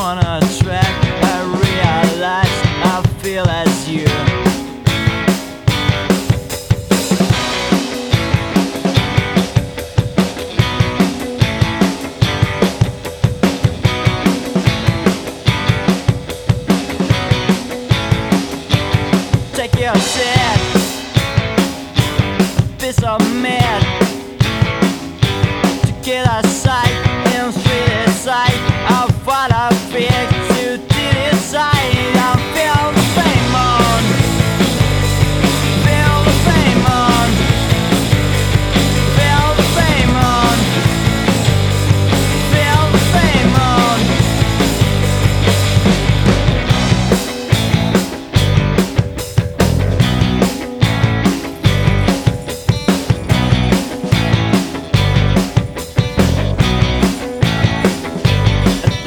I'm on a track. I realize I feel as you. Take your shit. This a man to get a sight. I'll follow.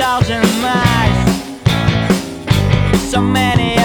thousand miles. So many.